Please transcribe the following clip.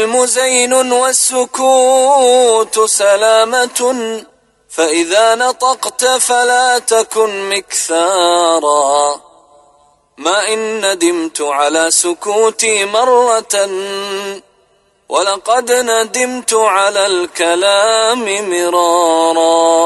العلم زين والسكوت سلامة فإذا نطقت فلا تكن مكثارا. ما إن ندمت على سكوتي مرة ولقد ندمت على الكلام مرارا.